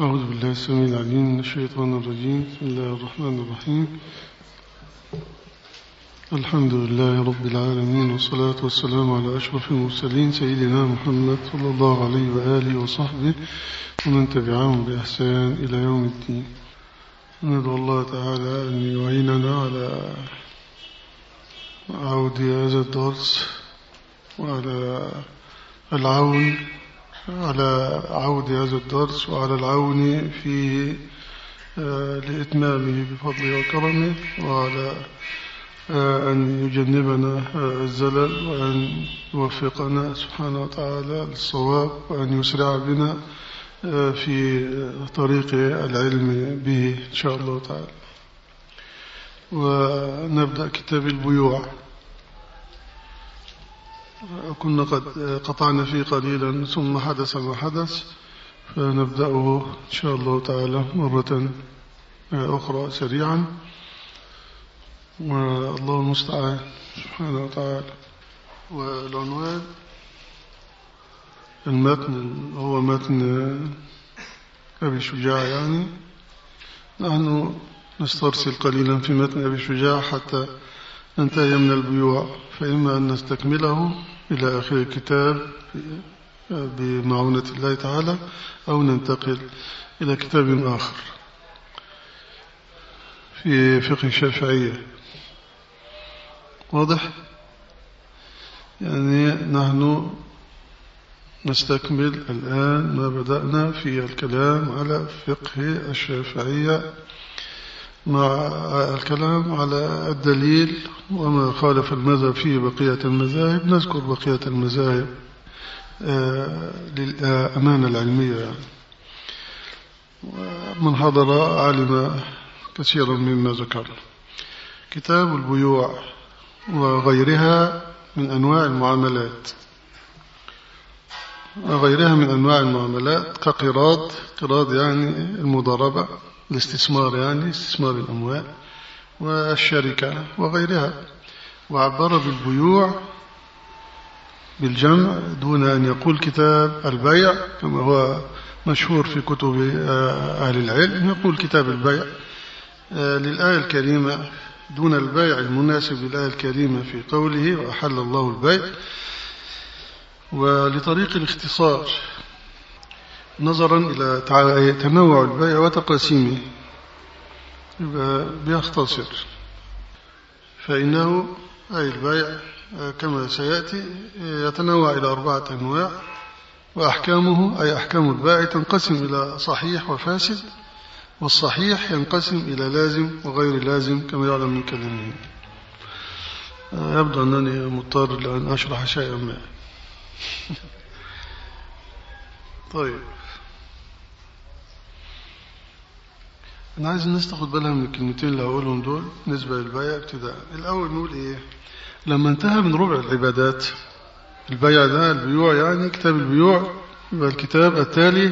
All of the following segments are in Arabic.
أعوذ بالله السميع العليم من الشيطان الرجيم. بسم الله الرحمن الرحيم. الحمد لله رب العالمين والصلاة والسلام على أشرف المرسلين سيدنا محمد صلى الله عليه وآله وصحبه ومن تبعهم بإحسان إلى يوم الدين. ندعو الله تعالى أن يعيننا على عود هذا الدرس وعلى العون على عود هذا الدرس وعلى العون فيه لإتمامه بفضله وكرمه وعلى أن يجنبنا الزلل وأن يوفقنا سبحانه وتعالى للصواب وأن يسرع بنا في طريق العلم به إن شاء الله تعالى. ونبدأ كتاب البيوع. كنا قد قطعنا فيه قليلا ثم حدث ما حدث فنبدأه إن شاء الله تعالى مرة أخرى سريعا. والله المستعان سبحانه وتعالى. والعنوان المتن هو متن أبي شجاع يعني. نحن نسترسل قليلا في متن أبي شجاع حتى ننتهي من البيوع فإما أن نستكمله إلى آخر الكتاب بمعونة الله تعالى أو ننتقل إلى كتاب آخر في فقه الشافعية. واضح؟ يعني نحن نستكمل الآن ما بدأنا في الكلام على فقه الشافعية. مع الكلام على الدليل وما خالف المذهب فيه بقية المذاهب. نذكر بقية المذاهب للأمانة العلمية. يعني من حضر علم كثيرا مما ذكرنا كتاب البيوع وغيرها من أنواع المعاملات. وغيرها من أنواع المعاملات كقراض قراض يعني المضاربة. الاستثمار يعني استثمار الأموال والشركة وغيرها. وعبر بالبيوع بالجمع دون أن يقول كتاب البيع كما هو مشهور في كتب أهل العلم يقول كتاب البيع للآية الكريمة دون البيع المناسب للآية الكريمة في قوله وأحل الله البيع. ولطريق الاختصار نظرا إلى تنوع البيع وتقاسيمه. بيختصر. فإنه أي البيع كما سيأتي يتنوع إلى أربعة أنواع وأحكامه أي أحكام البائع تنقسم إلى صحيح وفاسد والصحيح ينقسم إلى لازم وغير لازم كما يعلم من كلامه. يبدو أنني مضطر لأن أشرح شيئا ما. طيب. أنا عايز الناس تاخد بالها من الكلمتين اللي هقولهم دول بالنسبة للبيع ابتداء الأول نقول إيه؟ لما انتهى من ربع العبادات البيع ده البيوع يعني كتاب البيوع يبقى الكتاب التالي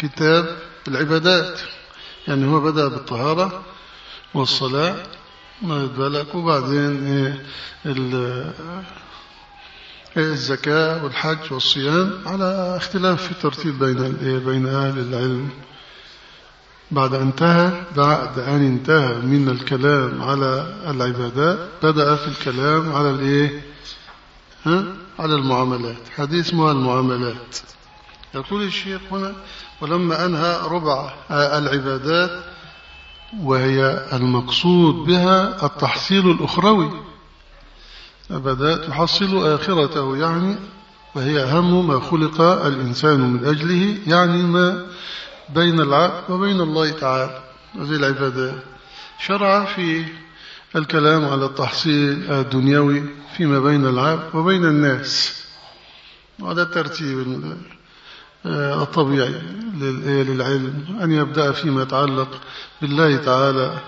لكتاب العبادات. يعني هو بدأ بالطهارة والصلاة ما بالك وبعدين إيه؟ الزكاة والحج والصيام على اختلاف في الترتيب بين بين أهل العلم. بعد انتهى بعد أن انتهى من الكلام على العبادات بدأ في الكلام على الإيه؟ ها؟ على المعاملات. حديث اسمها المعاملات. يقول الشيخ هنا ولما أنهى ربع العبادات وهي المقصود بها التحصيل الأخروي. بدأ تحصل آخرته يعني وهي أهم ما خلق الإنسان من أجله يعني ما بين العبد وبين الله تعالى. هذه العبادات شرع في الكلام على التحصيل الدنيوي فيما بين العبد وبين الناس. وهذا الترتيب الطبيعي للعلم. أن يبدأ فيما يتعلق بالله تعالى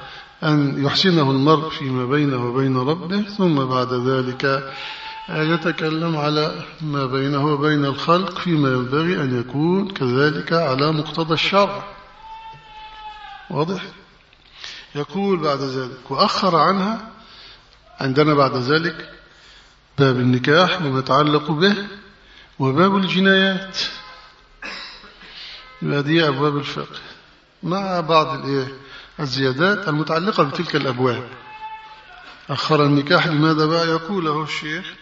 أن يحسنه المرء فيما بينه وبين ربه ثم بعد ذلك يتكلم على ما بينه وبين الخلق فيما ينبغي أن يكون كذلك على مقتضى الشرع. واضح؟ يقول بعد ذلك وأخر عنها عندنا بعد ذلك باب النكاح وما يتعلق به وباب الجنايات. دي أبواب الفقه. مع بعض الزيادات المتعلقة بتلك الأبواب. أخر النكاح لماذا بقى؟ يقول له الشيخ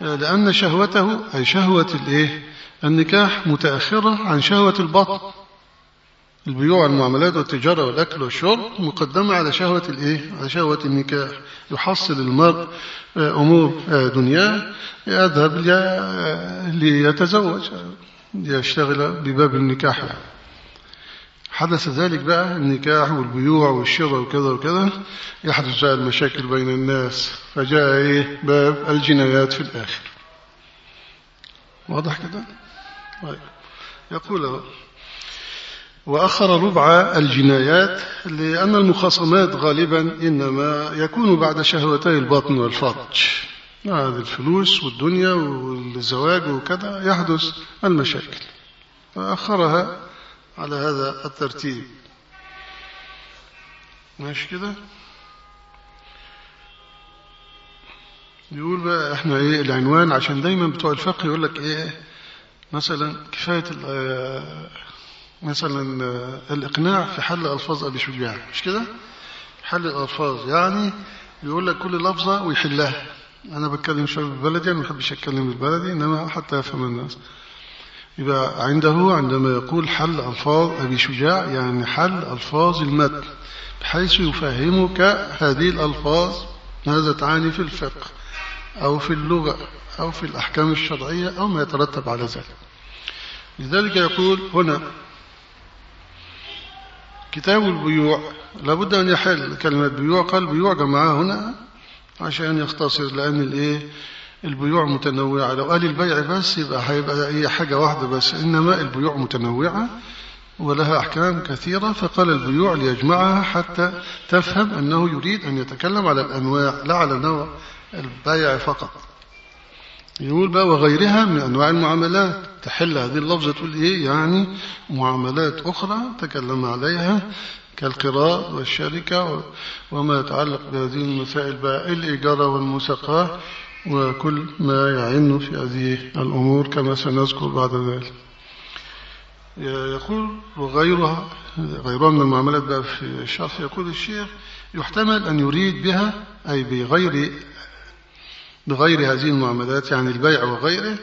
لأن شهوته أي شهوة الإيه؟ النكاح متأخرة عن شهوة البطن. البيوع والمعاملات والتجارة والأكل والشرب مقدمة على شهوة الإيه؟ على شهوة النكاح. يحصل المرء أمور دنياه يذهب ليتزوج يشتغل بباب النكاح. حدث ذلك بقى النكاح والبيوع والشراء وكذا وكذا يحدث بقى المشاكل بين الناس فجاء إيه؟ باب الجنايات في الآخر. واضح كده؟ طيب. يقول وأخر ربع الجنايات لأن المخاصمات غالبا إنما يكون بعد شهوتي البطن والفرج. هذه الفلوس والدنيا والزواج وكذا يحدث المشاكل. فأخرها على هذا الترتيب. ماشي كده؟ يقول بقى إحنا إيه العنوان؟ عشان دايما بتوع الفقه يقول لك إيه؟ مثلا كفاية مثلا الإقناع في حل ألفاظ أبي شجاع مش كده؟ حل الألفاظ. يعني يقول لك كل لفظة ويحلها. أنا بتكلم شوية بالبلدي أنا ما بحبش أتكلم بالبلدي إنما حتى يفهم الناس. يبقى عنده عندما يقول حل ألفاظ أبي شجاع يعني حل ألفاظ المتن بحيث يفهمك هذه الألفاظ ماذا تعني في الفقه أو في اللغة أو في الأحكام الشرعية أو ما يترتب على ذلك. لذلك يقول هنا كتاب البيوع لابد أن يحل كلمة بيوع قال بيوع جمعها هنا عشان يختصر لأن الإيه؟ البيوع متنوعة. لو قال البيع بس يبقى هيبقى هي حاجة واحدة بس إنما البيوع متنوعة ولها أحكام كثيرة فقال البيوع ليجمعها حتى تفهم أنه يريد أن يتكلم على الأنواع لا على نوع البيع فقط. يقول بقى وغيرها من أنواع المعاملات. تحل هذه اللفظة تقول إيه؟ يعني معاملات أخرى تكلم عليها كالقراء والشركة وما يتعلق بهذه المسائل بقى الإيجار والمساقاة وكل ما يعن في هذه الأمور كما سنذكر بعد ذلك. يقول وغيرها غيرها من المعاملات بقى في الشرح. يقول الشيخ يحتمل أن يريد بها أي بغير بغير هذه المعاملات يعني البيع وغيره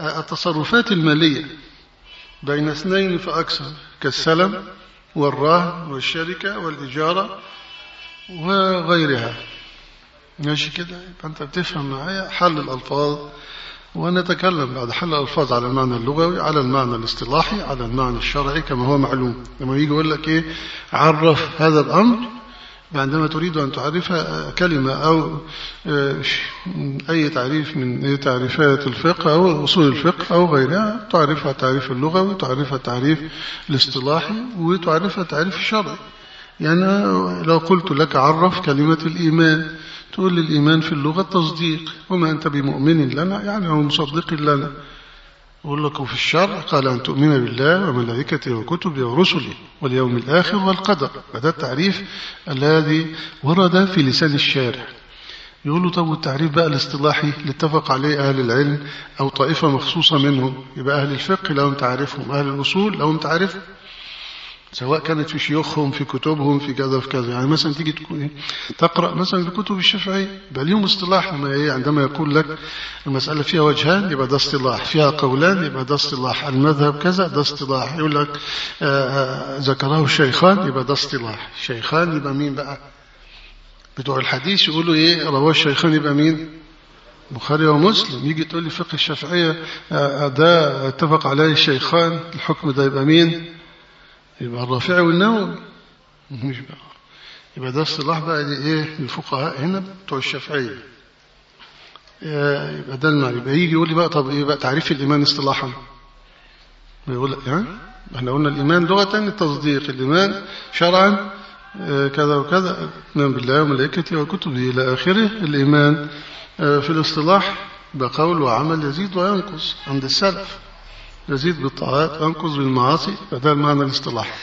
التصرفات المالية بين اثنين فأكثر كالسلم والرهن والشركة والإجارة وغيرها. ماشي كده؟ أنت بتفهم معايا حل الألفاظ ونتكلم بعد حل الألفاظ على المعنى اللغوي على المعنى الاصطلاحي على المعنى الشرعي كما هو معلوم. لما يجي يقول لك إيه؟ عرف هذا الأمر عندما تريد أن تعرف كلمة أو أي تعريف من تعريفات الفقه أو أصول الفقه أو غيرها تعرفها التعريف اللغوي تعرفها التعريف الاصطلاحي وتعرفها التعريف الشرعي. يعني لو قلت لك عرف كلمة الإيمان تقول الإيمان في اللغة تصديق وما أنت بمؤمن لنا يعني هو مصدق لنا. أقول لك في الشرع قال أن تؤمن بالله وملائكته وكتبه ورسله واليوم الآخر والقدر. هذا التعريف الذي ورد في لسان الشارع. يقولوا طب والتعريف بقى الاصطلاحي اللي اتفق عليه أهل العلم أو طائفة مخصوصة منهم؟ يبقى أهل الفقه لهم تعرفهم أهل الأصول لهم تعرفهم سواء كانت في شيوخهم في كتبهم في كذا في كذا. يعني مثلا تيجي تقرأ مثلا في كتب الشافعية يبقى ليهم اصطلاح لما إيه عندما يقول لك المسألة فيها وجهان يبقى ده اصطلاح. فيها قولان يبقى ده اصطلاح. المذهب كذا ده اصطلاح. يقول لك ذكره الشيخان يبقى ده اصطلاح. شيخان يبقى مين بقى؟ بتوع الحديث يقولوا إيه؟ رواه الشيخان يبقى مين؟ بخاري ومسلم. يجي تقول لي فقه الشافعية ده اتفق عليه الشيخان الحكم ده يبقى مين؟ يبقى الرافعي والنووي. مش بقى. يبقى ده الصلاح بقى إيه الفقهاء هنا بتوع الشافعية. يبقى ده المعنى. يبقى يجي يقول لي بقى طب إيه بقى؟ تعريف الإيمان اصطلاحا. يقول لك يعني إحنا قلنا الإيمان لغة التصديق الإيمان شرعا كذا وكذا. اؤمن بالله وملائكته وكتبه إلى آخره. الإيمان في الاصطلاح بقول وعمل يزيد وينقص عند السلف. يزيد بالطاعات وينقص بالمعاصي فده المعنى الاصطلاحي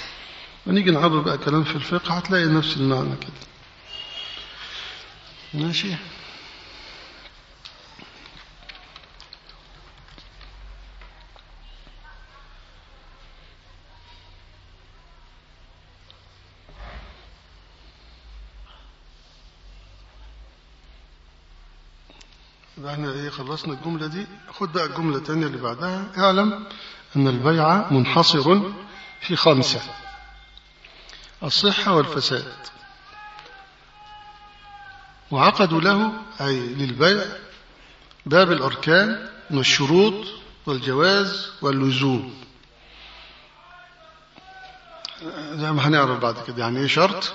ونيجي نعرض بقى كلام في الفقه هتلاقي نفس المعنى كده. ماشي؟ إحنا إيه خلصنا الجملة دي. خد بقى الجملة الثانية اللي بعدها. اعلم أن البيع منحصر في خمسة الصحة والفساد. وعقدوا له أي للبيع باب الأركان والشروط والجواز واللزوم. زي ما هنعرف بعد كده يعني إيه شرط؟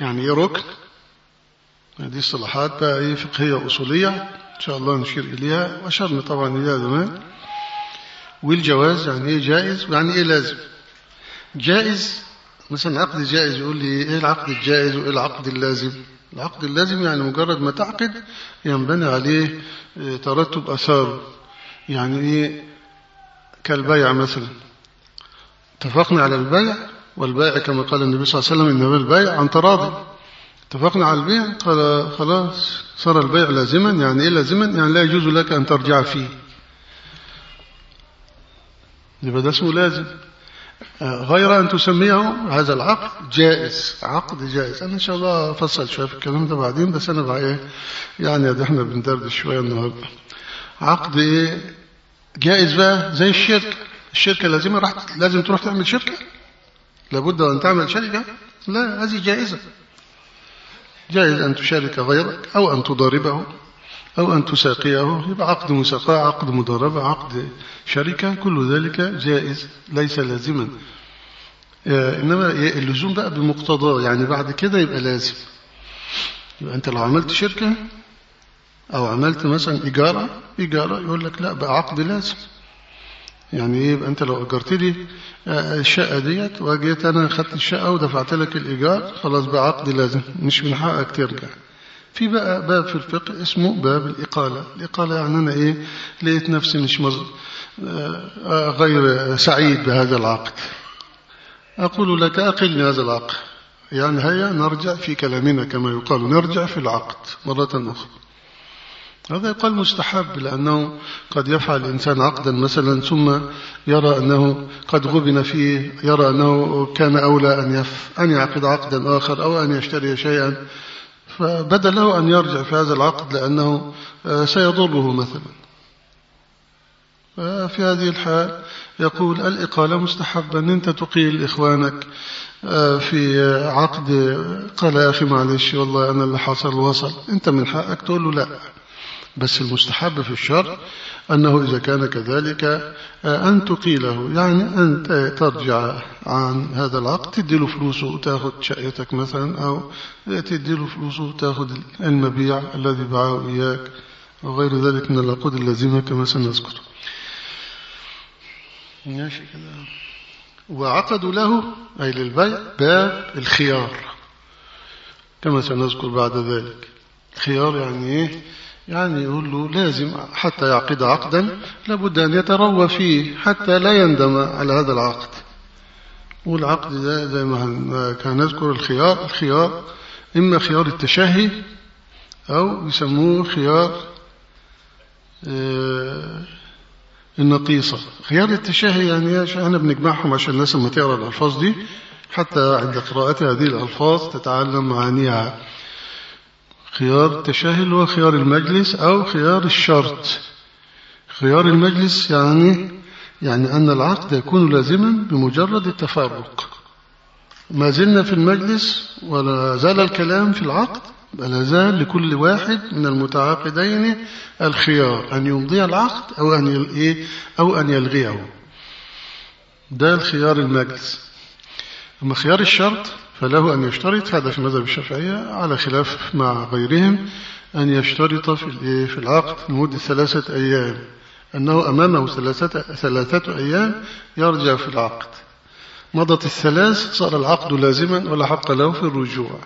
يعني إيه ركن؟ دي اصطلاحات بقى إيه فقهية أصولية. إن شاء الله نشير إليها. وأشرنا طبعا اليها زمان. والجواز يعني إيه جائز ويعني إيه لازم. جائز مثلا عقد جائز يقول لي إيه العقد الجائز وإيه العقد اللازم؟ العقد اللازم يعني مجرد ما تعقد ينبني عليه ترتب آثار. يعني إيه؟ كالبيع مثلا. اتفقنا على البيع والبيع كما قال النبي صلى الله عليه وسلم إنما البيع عن تراضي. اتفقنا على البيع قال خلاص صار البيع لازما يعني إيه لازما؟ يعني لا يجوز لك أن ترجع فيه. يبقى ده اسمه لازم. غير أن تسميه هذا العقد جائز. عقد جائز. أنا إن شاء الله أفصل شوية في الكلام ده بعدين بس أنا بقى إيه يعني إحنا بندردش شوية النهاردة. عقد إيه؟ جائز بقى زي الشركة. الشركة لازم راح لازم تروح تعمل شركة؟ لابد أن تعمل شركة؟ لا هذه جائزة. جائز أن تشارك غيرك أو أن تضاربه أو أن تساقيه. يبقى عقد مساقاة عقد مضاربة عقد شركة كل ذلك جائز ليس لازما. إنما اللزوم بقى بمقتضاه يعني بعد كده يبقى لازم. يبقى أنت لو عملت شركة أو عملت مثلا إيجارة إيجارة يقول لك لا بقى عقد لازم. يعني إيه؟ أنت لو أجرت لي الشقة ديت وجيت أنا خدت الشقة ودفعت لك الإيجار خلاص بقى عقد لازم مش من حقك ترجع. في بقى باب في الفقه اسمه باب الإقالة. الإقالة يعني أنا إيه؟ لقيت نفسي مش مز... غير سعيد بهذا العقد. أقول لك أقلني هذا العقد. يعني هيا نرجع في كلامنا كما يقال نرجع في العقد مرة أخرى. هذا يقال مستحب لأنه قد يفعل الإنسان عقدا مثلا ثم يرى أنه قد غبن فيه يرى أنه كان أولى أن, يف أن يعقد عقدا آخر أو أن يشتري شيئا. فبدا له أن يرجع في هذا العقد لأنه سيضره مثلا. في هذه الحال يقول الإقالة مستحبة أن أنت تقيل إخوانك في عقد قال يا أخي معلش والله أنا اللي حصل وصل أنت من حقك تقول له لا. بس المستحب في الشرع أنه إذا كان كذلك أن تقيله. يعني أن ترجع عن هذا العقد تدي له فلوسه وتاخذ شقتك مثلا أو تدي له فلوسه وتاخذ المبيع الذي باعه إياك وغير ذلك من العقود اللازمة كما سنذكر ماشي كده. وعقدوا له أي للبيع باب الخيار كما سنذكر بعد ذلك. الخيار يعني إيه؟ يعني يقول له لازم حتى يعقد عقدا لابد أن يتروى فيه حتى لا يندم على هذا العقد. والعقد ده زي ما كان نذكر الخيار الخيار إما خيار التشهي أو يسموه خيار النقيصة. خيار التشهي يعني إحنا بنجمعهم عشان الناس لما تقرأ الألفاظ دي حتى عند قراءة هذه الألفاظ تتعلم معانيها. خيار التشاهل هو خيار المجلس أو خيار الشرط. خيار المجلس يعني يعني أن العقد يكون لازما بمجرد التفرق. ما زلنا في المجلس ولا زال الكلام في العقد بل زال لكل واحد من المتعاقدين الخيار أن يمضي العقد أو أن أو أن يلغيه. ده الخيار المجلس. أما خيار الشرط فله أن يشترط هذا في مذهب الشافعية على خلاف مع غيرهم أن يشترط في في العقد لمدة ثلاثة أيام. أنه أمامه ثلاثة, ثلاثة أيام يرجع في العقد. مضت الثلاث صار العقد لازما ولا حق له في الرجوع.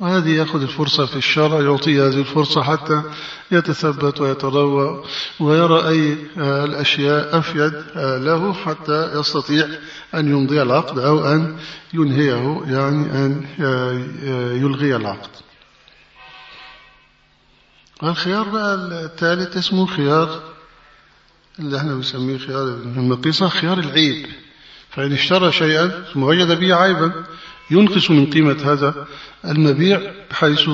وهذه يأخذ الفرصة في الشرع يعطي هذه الفرصة حتى يتثبت ويتروى ويرى أي الأشياء أفيد له حتى يستطيع أن يمضي العقد أو أن ينهيه يعني أن يلغي العقد. الخيار بقى الثالث اسمه خيار اللي إحنا بنسميه خيار النقيصة خيار العيب فإن اشترى شيئا وجد به عيبا. ينقص من قيمة هذا المبيع بحيث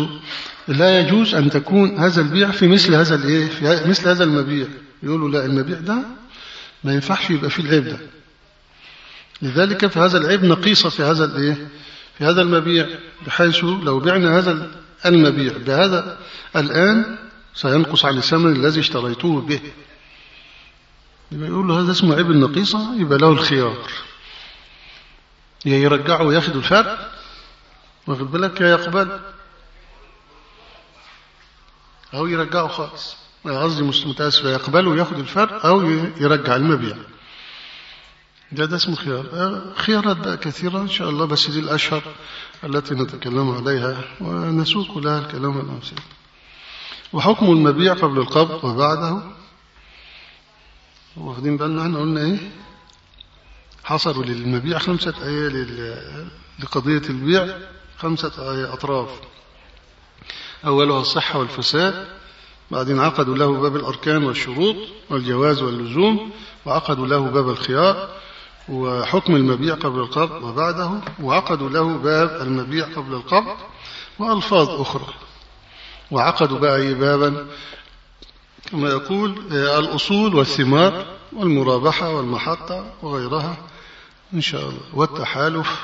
لا يجوز أن تكون هذا البيع في مثل هذا الإيه؟ في مثل هذا المبيع. يقولوا لا المبيع ده ما ينفعش يبقى فيه العيب ده. لذلك في هذا العيب نقيصة في هذا الإيه؟ في هذا المبيع بحيث لو بعنا هذا المبيع بهذا الآن سينقص عن الثمن الذي اشتريته به. يبقى يقول له هذا اسمه عيب النقيصة يبقى له الخيار. يا يرجعه وياخد الفرق. واخد بالك يا يقبل؟ أو يرجعه خالص. قصدي متأسف يقبله وياخد الفرق أو يرجع المبيع. ده ده اسمه خيار. خيارات بقى كثيرة إن شاء الله بس دي الأشهر التي نتكلم عليها ونسوق لها الكلام الأمثل. وحكم المبيع قبل القبض وبعده. واخدين بالنا إحنا قلنا إيه؟ حصلوا للمبيع خمسة آية لقضية البيع خمسة آية أطراف. أولها الصحة والفساد بعدين عقدوا له باب الأركان والشروط والجواز واللزوم وعقدوا له باب الخيار وحكم المبيع قبل القبض وبعده وعقدوا له باب المبيع قبل القبض وألفاظ أخرى. وعقدوا بقى بابا؟ كما يقول الأصول والثمار والمرابحة والمحطة وغيرها. إن شاء الله. والتحالف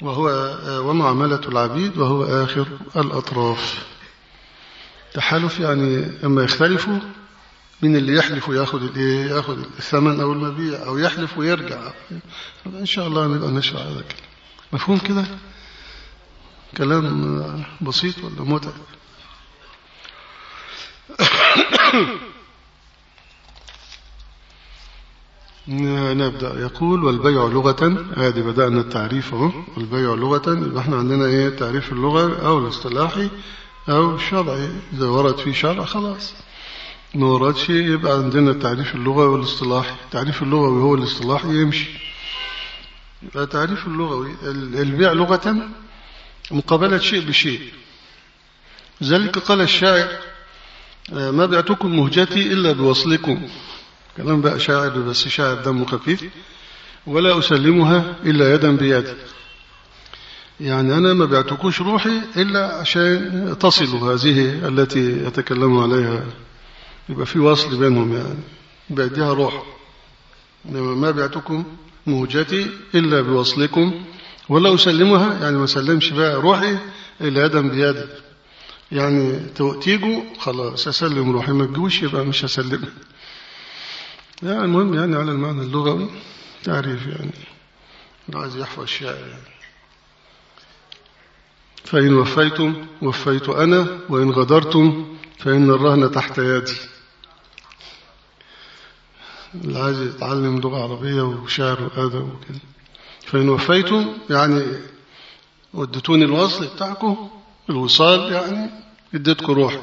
وهو ومعاملة العبيد وهو آخر الأطراف. تحالف يعني أما يختلفوا من اللي يحلف وياخد الإيه ياخد الثمن أو المبيع أو يحلف ويرجع. إن شاء الله نبقى نشرح هذا الكلام. مفهوم كده؟ كلام بسيط ولا متعب؟ نبدأ. يقول والبيع لغة. هذه بدأنا التعريف أهو. والبيع لغة. يبقى إحنا عندنا إيه؟ تعريف اللغة أو الاصطلاحي أو الشرعي إذا ورد فيه شرع خلاص. ما وردش يبقى عندنا التعريف اللغوي والاصطلاحي. التعريف اللغوي هو الاصطلاحي يمشي. يبقى التعريف اللغوي البيع لغة مقابلة شيء بشيء. ذلك قال الشاعر ما بعتكم مهجتي إلا بوصلكم. كلام بقى شاعر بس شاعر دمه خفيف. ولا أسلمها إلا يدا بيد يعني أنا ما بعتكوش روحي إلا عشان تصلوا هذه التي يتكلم عليها. يبقى في وصل بينهم يعني. بعدها روح. ما بعتكم مهجتي إلا بوصلكم. ولا أسلمها يعني ما سلمش بقى روحي إلا يدا بيدي. يعني تيجوا خلاص أسلم روحي. ما تجوش يبقى مش هسلمها. يعني المهم يعني على المعنى اللغوي تعريف يعني عايز يحفظ الشعر يعني. فإن وفيتم وفيت أنا وإن غدرتم فإن الرهن تحت يدي. اللي عايز يتعلم لغة عربية وشعر وأدب وكده. فإن وفيتم يعني ودتوني الوصل بتاعكم الوصال يعني اديتكم روحي.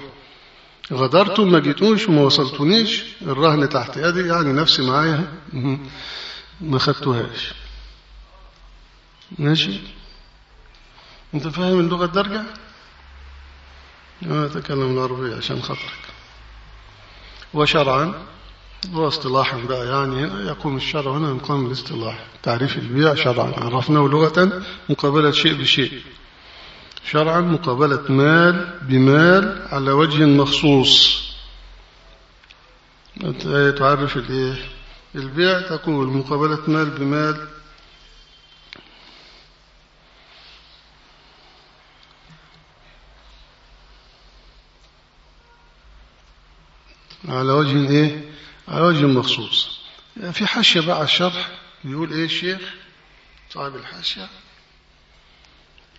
غدرتم ما جيتوش وما وصلتونيش. الرهن تحت يدي يعني نفسي معايا. ما خدتوهاش. ماشي؟ انت فاهم اللغة الدرجة أنا اتكلم العربية عشان خاطرك. وشرعا واصطلاحا بقى يعني يقوم الشرع هنا مقام الاصطلاح. تعريف البيع شرعا. عرفناه لغة مقابلة شيء بشيء. شرعا مقابلة مال بمال على وجه مخصوص. تعرف الايه البيع تقول مقابلة مال بمال. على وجه إيه؟ على وجه مخصوص. في حاشية بقى على الشرح يقول إيه الشيخ صاحب الحاشية.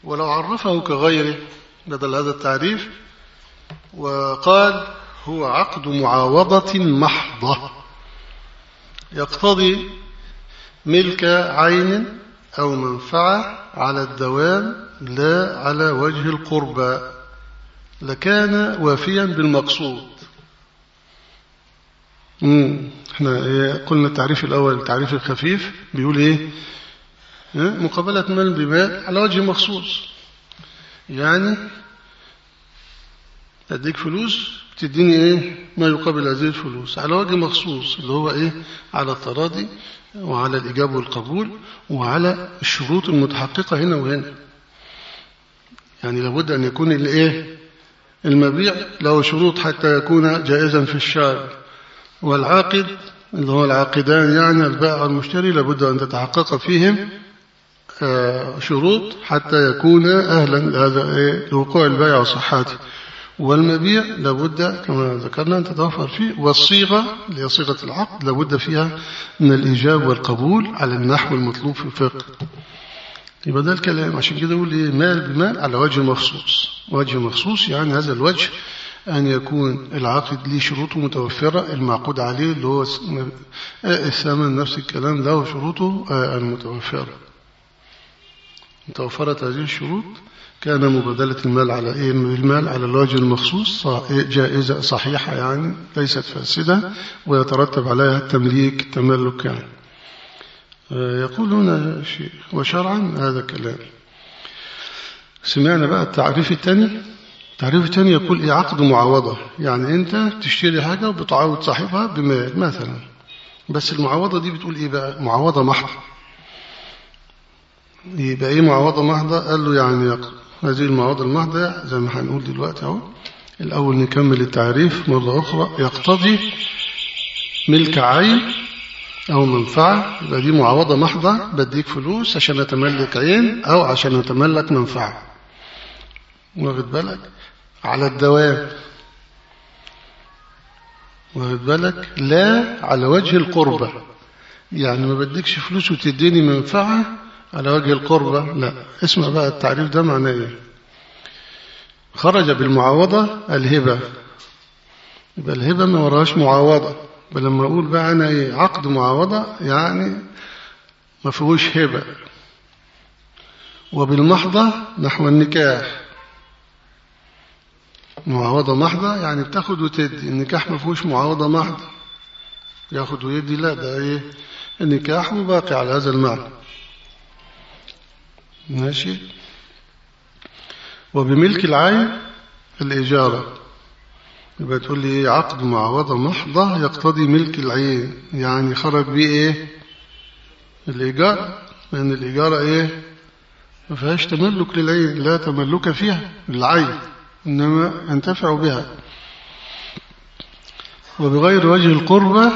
ولو عرفه كغيره بدل هذا التعريف وقال هو عقد معاوضة محضة. يقتضي ملك عين أو منفعة على الدوام لا على وجه القربى. لكان وافيا بالمقصود. إحنا إيه قلنا التعريف الأول التعريف الخفيف. بيقول إيه؟ مقابلة مال بمال على وجه مخصوص. يعني أديك فلوس تديني إيه؟ ما يقابل هذه الفلوس. على وجه مخصوص اللي هو إيه؟ على التراضي وعلى الإجابة والقبول وعلى الشروط المتحققة هنا وهنا. يعني لابد أن يكون الإيه المبيع له شروط حتى يكون جائزا في الشارع والعاقد اللي هو العاقدان يعني البائع والمشتري لابد أن تتحقق فيهم شروط حتى يكون أهلا لهذا إيه؟ لوقوع البيع وصحته والمبيع لابد كما ذكرنا أن تتوفر فيه والصيغة اللي هي صيغة العقد لابد فيها من الإيجاب والقبول على النحو المطلوب في الفقه. يبقى ده الكلام. عشان كده يقول إيه مال بمال على وجه مخصوص. وجه مخصوص يعني هذا الوجه أن يكون العقد ليه شروطه متوفرة المعقود عليه اللي هو الثمن نفس الكلام له شروطه المتوفرة. توفرت هذه الشروط كان مبادلة المال على إيه؟ المال على الوجه المخصوص جائزة صحيحة يعني ليست فاسدة ويترتب عليها التمليك التملك يعني. يقول هنا شيء وشرعا هذا كلام. سمعنا بقى التعريف الثاني. التعريف الثاني يقول إيه؟ عقد معاوضة يعني أنت تشتري حاجة وبتعاوض صاحبها بمال مثلا. بس المعاوضة دي بتقول إيه بقى؟ معاوضة محضة يبقى إيه معاوضة محضة قال له يعني هذه المعاوضة المحضة زي ما هنقول دلوقتي أهو. الأول نكمل التعريف مرة أخرى. يقتضي ملك عين أو منفعة. يبقى دي معاوضة محضة. بديك فلوس عشان أتملك عين أو عشان أتملك منفعة. واخد بالك؟ على الدوام. واخد بالك؟ لا على وجه القربة. يعني ما بديكش فلوس وتديني منفعة على وجه القربة؟ لا. اسمع بقى التعريف ده معناه إيه؟ خرج بالمعاوضة الهبة. يبقى الهبة ما وراهاش معاوضة. لما أقول بقى أنا إيه عقد معاوضة يعني ما فيهوش هبة. وبالمحضة نحو النكاح. معاوضة محضة يعني بتاخد وتدي. النكاح ما فيهوش معاوضة محضة ياخد ويدي لا ده إيه؟ النكاح وباقي على هذا المعنى. ماشي. وبملك العين الإجارة. يبقى تقول لي إيه؟ عقد معاوضة محضة يقتضي ملك العين. يعني خرج بيه إيه؟ الإيجار. لأن الإيجارة إيه؟ ما فيهاش تملك للعين لا تملك فيها للعين إنما ينتفع بها. وبغير وجه القربة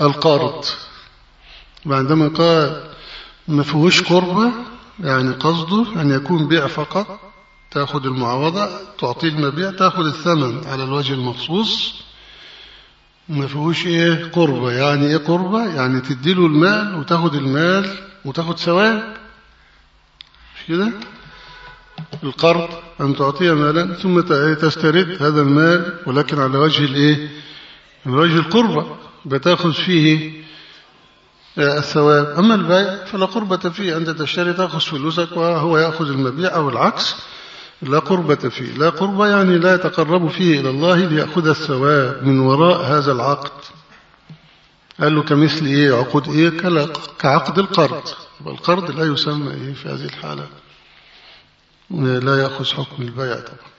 القرض عندما قال ما فيهوش قربة يعني قصده أن يكون بيع فقط تأخذ المعاوضة تعطي المبيع تأخذ الثمن على الوجه المخصوص. ما فيهوش إيه قربة يعني إيه قربة؟ يعني تديله المال وتاخد المال وتاخد ثواب. مش كده؟ القرض أن تعطيه مالا ثم تسترد هذا المال ولكن على وجه الإيه؟ على وجه القربة بتأخذ فيه الثواب. أما البيع فلا قربة فيه. أنت تشتري تأخذ فلوسك وهو يأخذ المبيع أو العكس. لا قربة فيه. لا قربة يعني لا يتقرب فيه إلى الله ليأخذ الثواب من وراء هذا العقد. قال له كمثل إيه؟ عقود إيه؟ كعقد القرض. القرض لا يسمى إيه في هذه الحالة؟ لا يأخذ حكم البيع طبعا.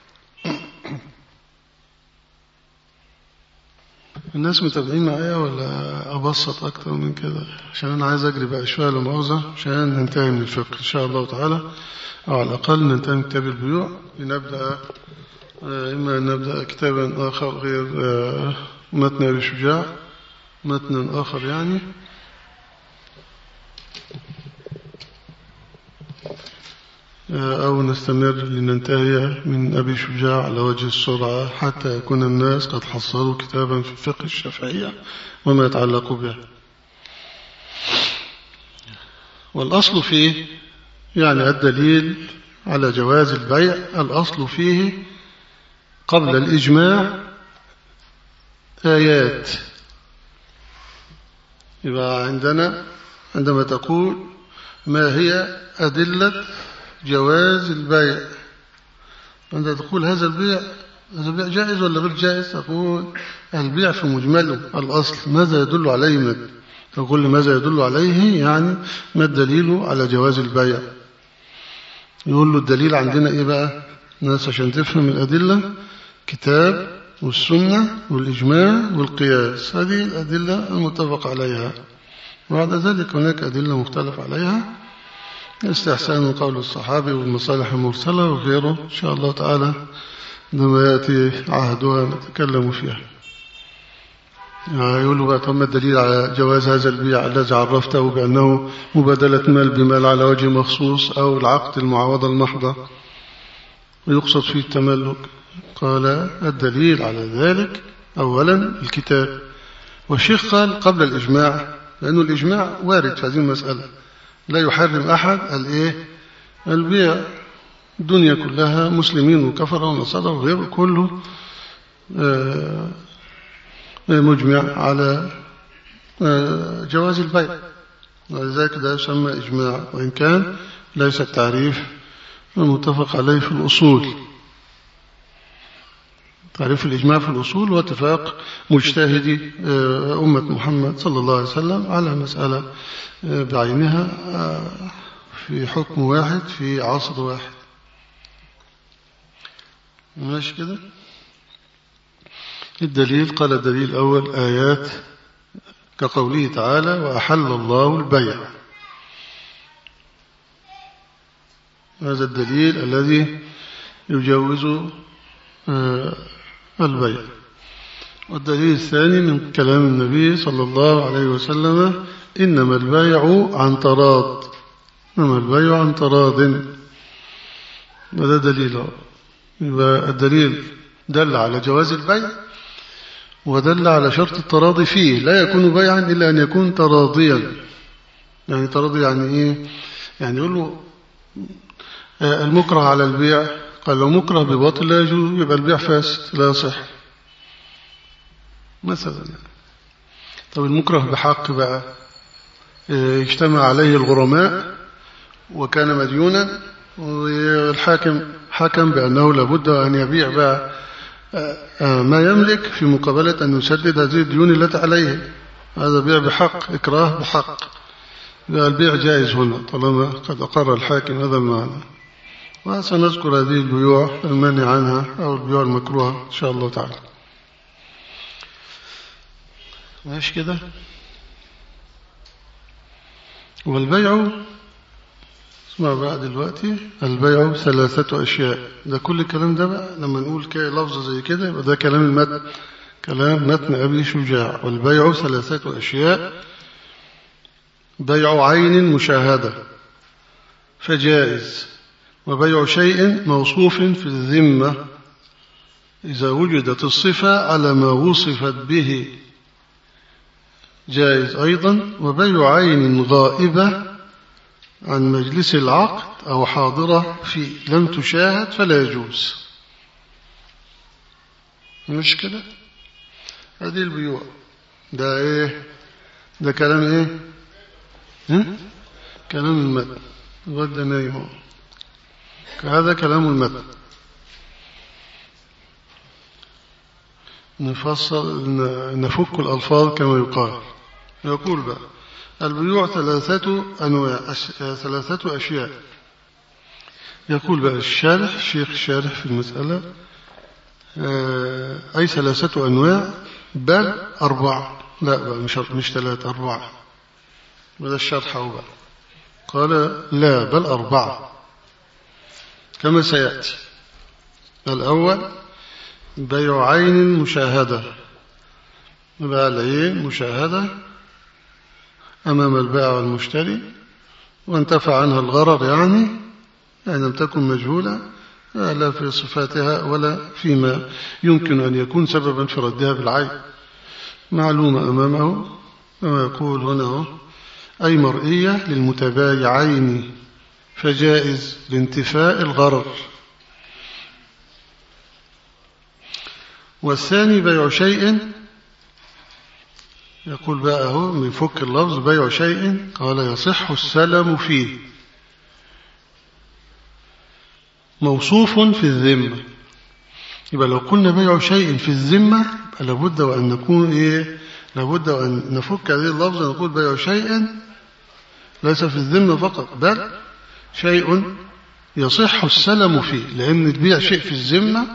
الناس متابعين معايا ولا أبسط أكتر من كده؟ عشان أنا عايز أجري بقى شوية لمؤاخذة عشان ننتهي من الفقه إن شاء الله تعالى. أو على الأقل ننتهي من كتاب البيوع لنبدأ إما أن نبدأ كتابا آخر غير متن أبي شجاع متن آخر يعني. أو نستمر لننتهي من أبي شجاع على وجه السرعة حتى يكون الناس قد حصلوا كتابا في فقه الشافعية وما يتعلق به. والأصل فيه يعني الدليل على جواز البيع الأصل فيه قبل الإجماع آيات. يبقى عندنا عندما تقول ما هي أدلة جواز البيع. أنت تقول هذا البيع هذا البيع جائز ولا غير جائز؟ تقول البيع في مجمله. الأصل ماذا يدل عليه؟ مد تقول ماذا يدل عليه؟ يعني ما الدليل على جواز البيع؟ يقول له الدليل عندنا إيه بقى؟ الناس عشان تفهم الأدلة كتاب والسنة والإجماع والقياس. هذه الأدلة المتفق عليها. وبعد ذلك هناك أدلة مختلف عليها. استحسان قول الصحابي والمصالح المرسلة وغيره إن شاء الله تعالى عندما يأتي عهدها نتكلم فيها. يقول بقى ثم الدليل على جواز هذا البيع الذي عرفته بأنه مبادلة مال بمال على وجه مخصوص أو العقد المعاوضة المحضة. ويقصد فيه التملك. قال الدليل على ذلك أولا الكتاب. والشيخ قال قبل الإجماع لأنه الإجماع وارد في هذه المسألة. لا يحرم أحد الإيه؟ البيع. الدنيا كلها مسلمين وكفر ونصارى وغيره كله آه، مجمع على آه، جواز البيع. ولذلك ده يسمى إجماع وإن كان ليس التعريف المتفق عليه في الأصول. تعريف الإجماع في الأصول واتفاق مجتهدي آه، أمة محمد صلى الله عليه وسلم على مسألة آه، بعينها في حكم واحد في عصر واحد. ماشي كده؟ الدليل قال الدليل الأول آيات كقوله تعالى وأحل الله البيع. هذا الدليل الذي يجوز آه، البيع والدليل الثاني من كلام النبي صلى الله عليه وسلم إنما البيع عن تراض. إنما البيع عن تراض. هذا دليل؟ يبقى الدليل دل على جواز البيع ودل على شرط التراضي فيه. لا يكون بيعا إلا أن يكون تراضيا. يعني تراضي يعني إيه؟ يعني يقول له آه، المكره على البيع. قال لو مكره بباطل لا يجوز يبقى البيع فاسد لا يصح. مثلا. طب المكره بحق بقى. آه، اجتمع عليه الغرماء وكان مديونا والحاكم حكم بأنه لابد أن يبيع بقى آه، ما يملك في مقابلة أن يسدد هذه الديون التي عليه. هذا بيع بحق إكراه بحق. البيع جائز هنا طالما قد أقر الحاكم هذا المعنى. وسنذكر هذه البيوع المانع عنها أو البيوع المكروهة إن شاء الله تعالى. ماشي كده؟ والبيع اسمع بقى دلوقتي. البيع ثلاثة أشياء. ده كل الكلام ده بقى لما نقول لفظة زي كده يبقى ده كلام المتن. كلام متن أبي شجاع. والبيع ثلاثة أشياء. بيع عين مشاهدة. فجائز. وبيع شيء موصوف في الذمة إذا وجدت الصفة على ما وصفت به. جائز أيضا وبيع عين غائبة عن مجلس العقد أو حاضرة في لم تشاهد فلا يجوز. مش كده؟ هذه البيوع. ده إيه؟ ده كلام هم؟ كلام المتن الواد نايم هذا كلام المتن نفصل نفك الألفاظ كما يقال. يقول بقى البيوع ثلاثة أنواع ثلاثة أشياء. يقول بقى الشارح الشيخ الشارح في المسألة آه، أي ثلاثة أنواع؟ بل أربعة لا بقى مش مش ثلاثة أربعة. هذا الشرح هو بقى. قال لا بل أربعة. كما سيأتي. الأول بيع عين مشاهدة. بقى العين مشاهدة أمام البائع والمشتري وانتفع عنها الغرر يعني يعني لم تكن مجهولة لا في صفاتها ولا فيما يمكن أن يكون سببا في ردها بالعين. معلومة أمامه كما يقول هنا أي مرئية للمتبايعين. فجائز لانتفاء الغرر. والثاني بيع شيء يقول بقى هو من فك اللفظ بيع شيء قال يصح السلم فيه. موصوف في الذمة. يبقى لو قلنا بيع شيء في الذمة لابد وأن نكون إيه؟ لابد وأن نفك هذه اللفظة نقول بيع شيء ليس في الذمة فقط بل شيء يصح السلم فيه لأن تبيع شيء في الذمة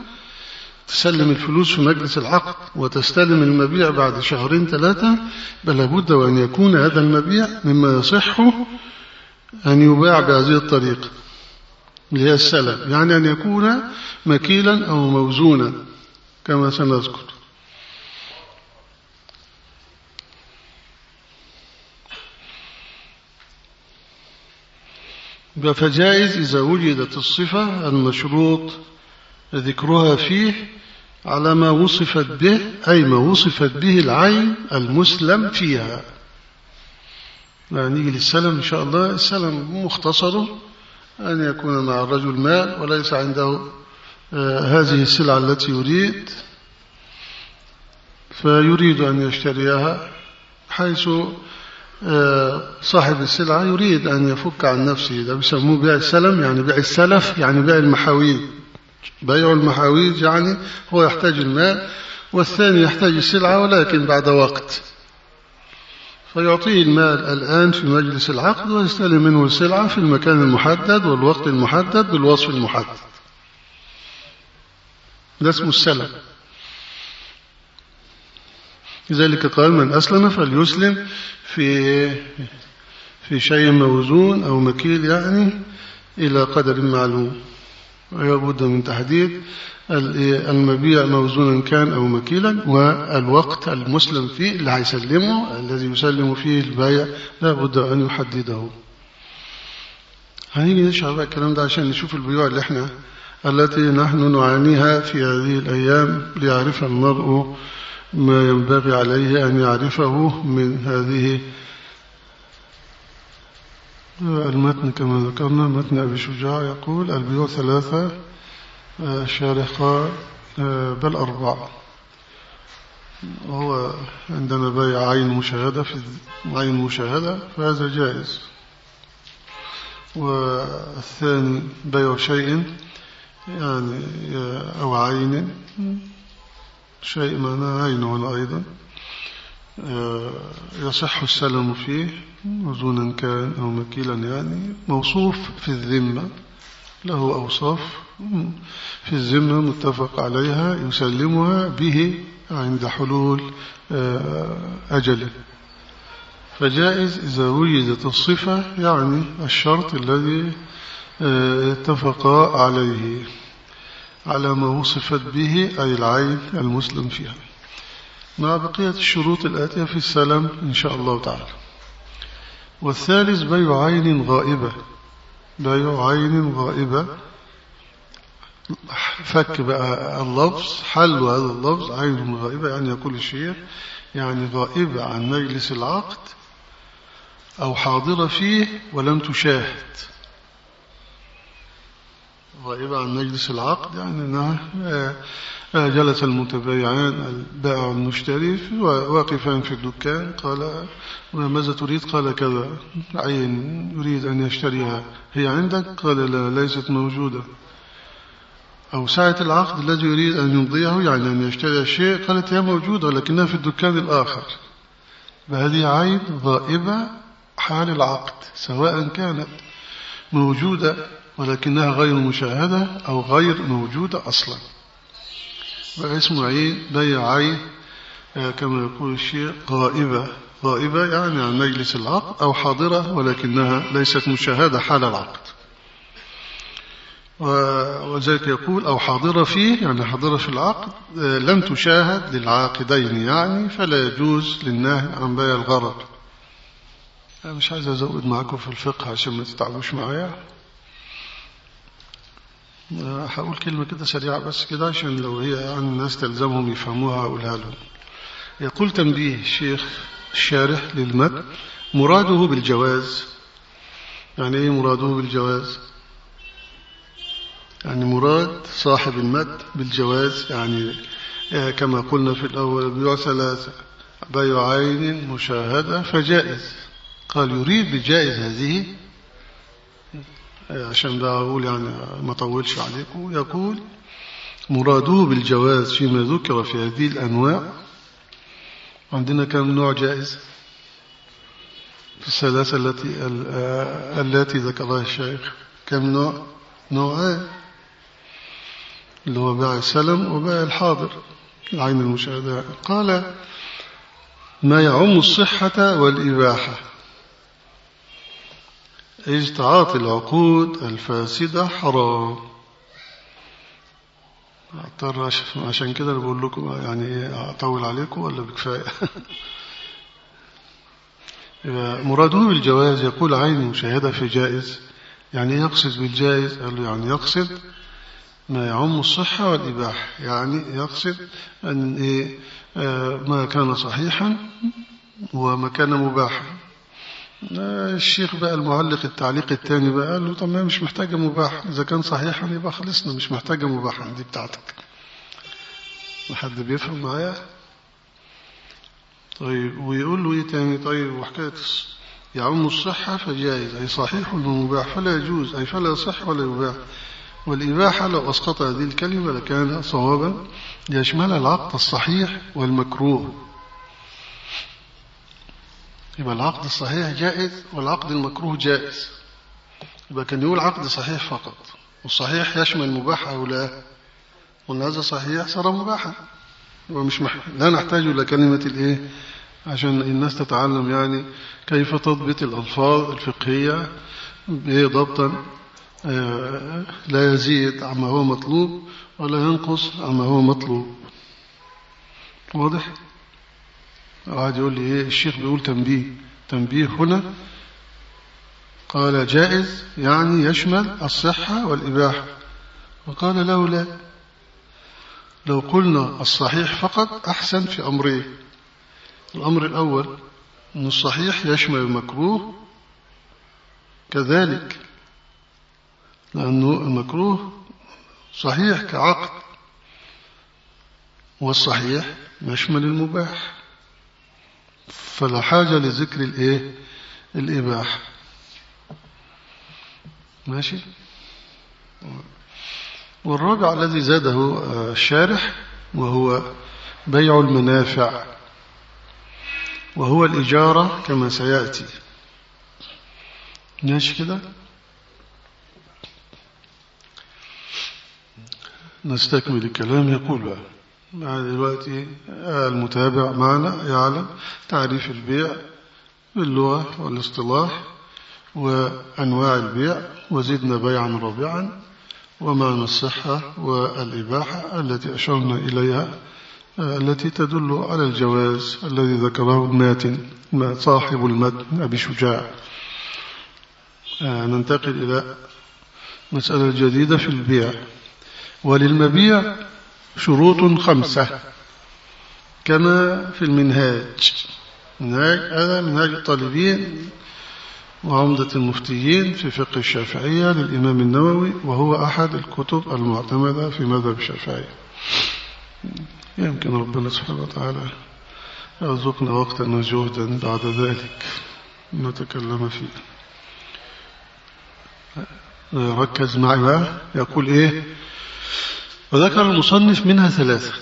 تسلم الفلوس في مجلس العقد وتستلم المبيع بعد شهرين ثلاثة بل لابد وأن يكون هذا المبيع مما يصح أن يباع بهذه الطريقة اللي هي السلم يعني أن يكون مكيلا أو موزونا كما سنذكر. فجائز إذا وجدت الصفة المشروط ذكرها فيه على ما وصفت به أي ما وصفت به العين المسلم فيها. يعني نيجي للسلم إن شاء الله السلم مختصره أن يكون مع الرجل مال وليس عنده آه، هذه السلعة التي يريد. فيريد أن يشتريها حيث صاحب السلعة يريد أن يفك عن نفسه. ده بيسموه بيع السلم يعني بيع السلف يعني بيع المحاويج بيع المحاويج يعني هو يحتاج المال والثاني يحتاج السلعة ولكن بعد وقت. فيعطيه المال الآن في مجلس العقد ويستلم منه السلعة في المكان المحدد والوقت المحدد بالوصف المحدد. ده اسمه السلم. لذلك قال من أسلم فليسلم في في شيء موزون أو مكيل يعني إلى قدر معلوم. ويبد من تحديد المبيع موزونا كان أو مكيلا والوقت المسلم فيه اللي هيسلمه الذي يسلم فيه البايع لا بد أن يحدده. هنيجي نشرح بقى الكلام ده عشان نشوف البيوع اللي إحنا التي نحن نعانيها في هذه الأيام ليعرف المرء ما ينبغي عليه أن يعرفه من هذه المتن كما ذكرنا متن أبي شجاع يقول البيوع ثلاثة قال بل أربعة. وهو عندنا بيع عين مشاهدة في عين مشاهدة فهذا جائز. والثاني بيع شيء يعني أو عين. شيء معناه عينه أيضا يصح السلم فيه وزونا كان أو مكيلا يعني. موصوف في الذمة له أوصاف. في الذمة متفق عليها يسلمها به عند حلول آه، أجله فجائز إذا وجدت الصفة يعني الشرط الذي آه، اتفق عليه. على ما وصفت به أي العين المسلم فيها. مع بقية الشروط الآتية في السلام إن شاء الله تعالى. والثالث بيع عين غائبة. بيع عين غائبة. فك بقى اللفظ حل هذا اللفظ عين غائبة يعني يقول الشيخ يعني غائبة عن مجلس العقد أو حاضرة فيه ولم تشاهد. غائبة عن مجلس العقد يعني أنها آه، جلس المتبايعان البائع والمشتري واقفان في الدكان قال ماذا تريد؟ قال كذا عين يريد أن يشتريها هي عندك؟ قال لا ليست موجودة. أو ساعة العقد الذي يريد أن يمضيه يعني أن يشتري الشيء قالت هي موجودة ولكنها في الدكان الآخر. فهذه عين غائبة حال العقد سواء كانت موجودة ولكنها غير مشاهدة أو غير موجودة أصلا. واسم عين بيع عين كما يقول الشيء غائبة. غائبة يعني عن مجلس العقد أو حاضرة ولكنها ليست مشاهدة حال العقد. وذلك يقول أو حاضرة فيه يعني حاضرة في العقد آه، لم تشاهد للعاقدين يعني فلا يجوز للنهي عن بيع الغرض. أنا مش عايز أزود معكم في الفقه عشان ما تتعبوش معايا. هقول كلمة كده سريعة بس كده عشان لو هي يعني الناس تلزمهم يفهموها أقولها لهم. يقول تنبيه الشيخ الشارح للمد مراده بالجواز. يعني إيه مراده بالجواز؟ يعني مراد صاحب المد بالجواز يعني آه، كما قلنا في الأول بيع ثلاثة بيع عين مشاهدة فجائز. قال يريد بجائز هذه عشان بقى أقول يعني ما طولش عليكم يقول مراده بالجواز فيما ذكر في هذه الأنواع. عندنا كم نوع جائز؟ في الثلاثة التي التي ذكرها الشيخ. كم نوع؟ نوعان. اللي هو بيع السلم وبيع الحاضر. العين المشاهدة. قال ما يعم الصحة والإباحة. تعاطي العقود الفاسدة حرام. أضطر عشان كده بقول لكم يعني أطول عليكم ولا بكفاية؟ مراده بالجواز يقول عين مشاهدة في جائز. يعني يقصد بالجائز؟ قال له يعني يقصد ما يعم الصحة والإباحة. يعني يقصد أن إيه ما كان صحيحا وما كان مباحا. الشيخ بقى المعلق التعليق الثاني بقى قال له طب ما مش محتاجة مباح إذا كان صحيحا يبقى خلصنا مش محتاجة مباحا دي بتاعتك. حد بيفهم معايا؟ طيب ويقول له إيه تاني؟ طيب وحكاية يعم الصحة فجائز أي صحيح ومباح فلا يجوز أي فلا يصح ولا يباح. والإباحة لو أسقط هذه الكلمة لكان صوابا يشمل العقد الصحيح والمكروه. يبقى العقد الصحيح جائز والعقد المكروه جائز. يبقى كان يقول عقد صحيح فقط والصحيح يشمل مباح أو لا قلنا هذا صحيح صار مباحا ومش مح... لا نحتاج إلى كلمة الإيه؟ عشان الناس تتعلم يعني كيف تضبط الألفاظ الفقهية ضبطا لا يزيد عما هو مطلوب ولا ينقص عما هو مطلوب. واضح؟ قاعد يقول لي إيه الشيخ بيقول تنبيه. تنبيه هنا. قال جائز يعني يشمل الصحة والإباحة. وقال له لا. لو قلنا الصحيح فقط أحسن في أمرين. الأمر الأول أن الصحيح يشمل المكروه كذلك. لأنه المكروه صحيح كعقد والصحيح يشمل المباح. فلا حاجة لذكر الإيه؟ الإباحة. ماشي؟ والرابع الذي زاده الشارح وهو بيع المنافع وهو الإجارة كما سيأتي. ماشي كده؟ نستكمل الكلام. يقول بقى دلوقتي المتابع معنا يعلم تعريف البيع باللغة والاصطلاح وأنواع البيع وزدنا بيعا رابعا ومعنى الصحة والإباحة التي أشرنا إليها التي تدل على الجواز الذي ذكره الماتن صاحب المتن أبي شجاع. ننتقل إلى مسألة جديدة في البيع وللمبيع شروط خمسة. كما في المنهاج. منهاج هذا منهاج الطالبين وعمدة المفتيين في فقه الشافعية للإمام النووي وهو أحد الكتب المعتمدة في مذهب الشافعي يمكن ربنا سبحانه وتعالى يرزقنا وقتا وجهدا بعد ذلك. نتكلم فيه. ركز معي بقى. يقول إيه؟ وذكر المصنف منها ثلاثة.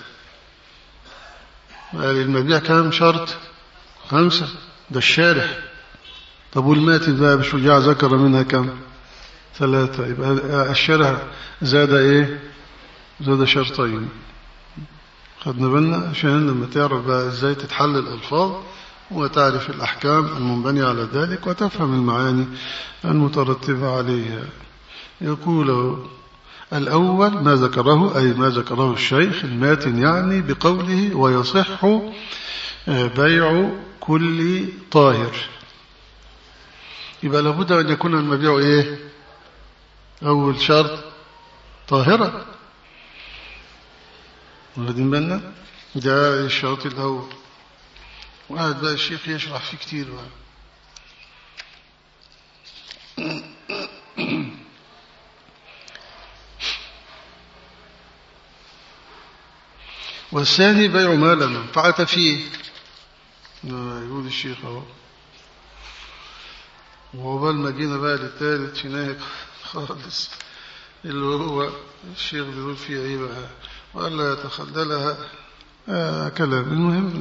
قال المبيع كام شرط خمسة. ده الشارح. طب والماتن بقى بشجاع ذكر منها كم؟ ثلاثة. يبقى الشارح زاد إيه؟ زاد شرطين. خدنا بالنا؟ عشان لما تعرف بقى إزاي تتحل الألفاظ وتعرف الأحكام المنبنية على ذلك وتفهم المعاني المترتبة عليها. يقول الأول ما ذكره أي ما ذكره الشيخ الماتن يعني بقوله ويصح بيع كل طاهر. يبقى لابد أن يكون المبيع إيه؟ أول شرط طاهرة. واخدين بالنا؟ ده الشرط الأول. وقعد بقى الشيخ يشرح فيه كتير بقى. والثاني بيع ما لا منفعة فيه يقول الشيخ أهو. وعقبال ما جينا بقى للثالث هناك خالص. اللي هو الشيخ بيقول فيها إيه بقى؟ وألا يتخللها. آه كلام. المهم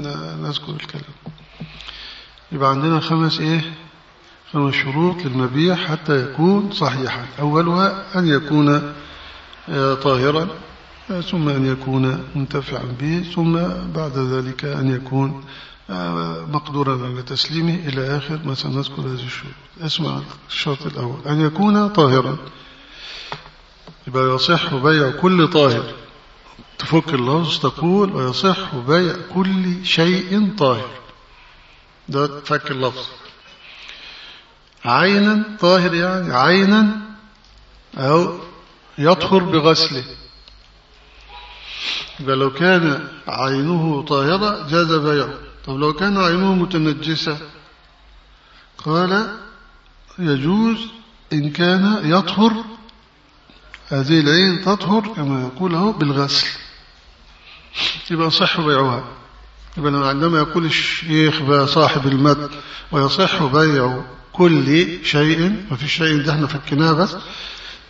نذكر الكلام. يبقى عندنا خمس إيه؟ خمس شروط للمبيع حتى يكون صحيحا. أولها أن يكون آه طاهرا. ثم أن يكون منتفعا به ثم بعد ذلك أن يكون آه، مقدورا على تسليمه إلى آخر ما سنذكر هذه الشروط. اسمع الشرط الأول. أن يكون طاهرا. يبقى يصح بيع كل طاهر. تفك اللفظ تقول ويصح بيع كل شيء طاهر. ده فك اللفظ. عينا طاهر يعني عينا أو يطهر بغسله. يبقى لو كان عينه طاهرة جاز بيعه. طب لو كان عينه متنجسة؟ قال يجوز إن كان يطهر. هذه العين تطهر كما يقوله بالغسل. يبقى صح بيعها. يبقى عندما يقول الشيخ صاحب المد ويصح بيع كل شيء وفي شيء ده إحنا فكناه بس